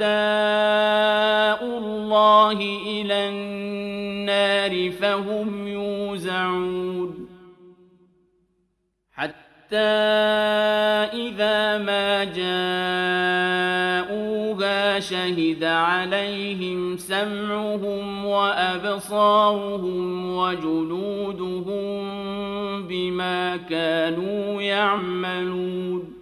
أعداء الله إلى النار فهم يوزعون. حتى إذا ما جاءوها شهد عليهم سمعهم وأبصارهم وجلودهم بما كانوا يعملون.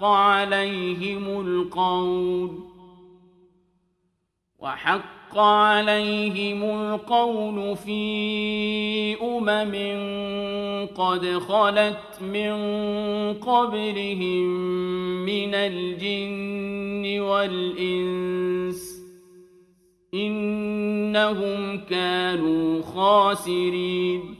وحق عليهم القول. وحق عليهم القول في أمم قد خلت من قبلهم من الجن والإنس إنهم كانوا خاسرين.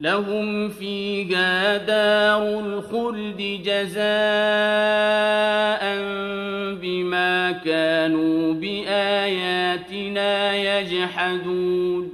لهم فيها دار الخلد جزاء بما كانوا بآياتنا يجحدون.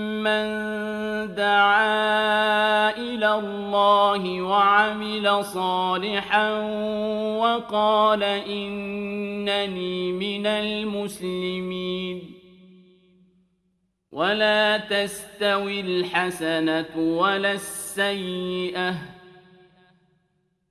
دعا إلى الله وعمل صالحا وقال إنني من المسلمين ولا تستوي الحسنة ولا السيئة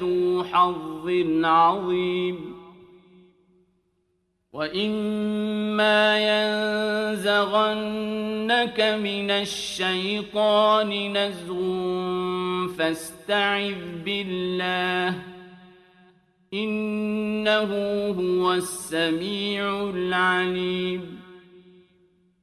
ذو حظ عظيم. وإما ينزغنك من الشيطان نزغ فاستعذ بالله. إنه هو السميع العليم.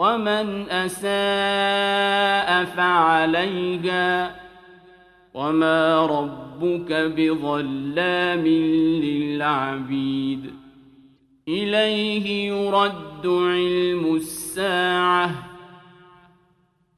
ومن أساء فعليها وما ربك بظلام للعبيد. إليه يرد علم الساعة.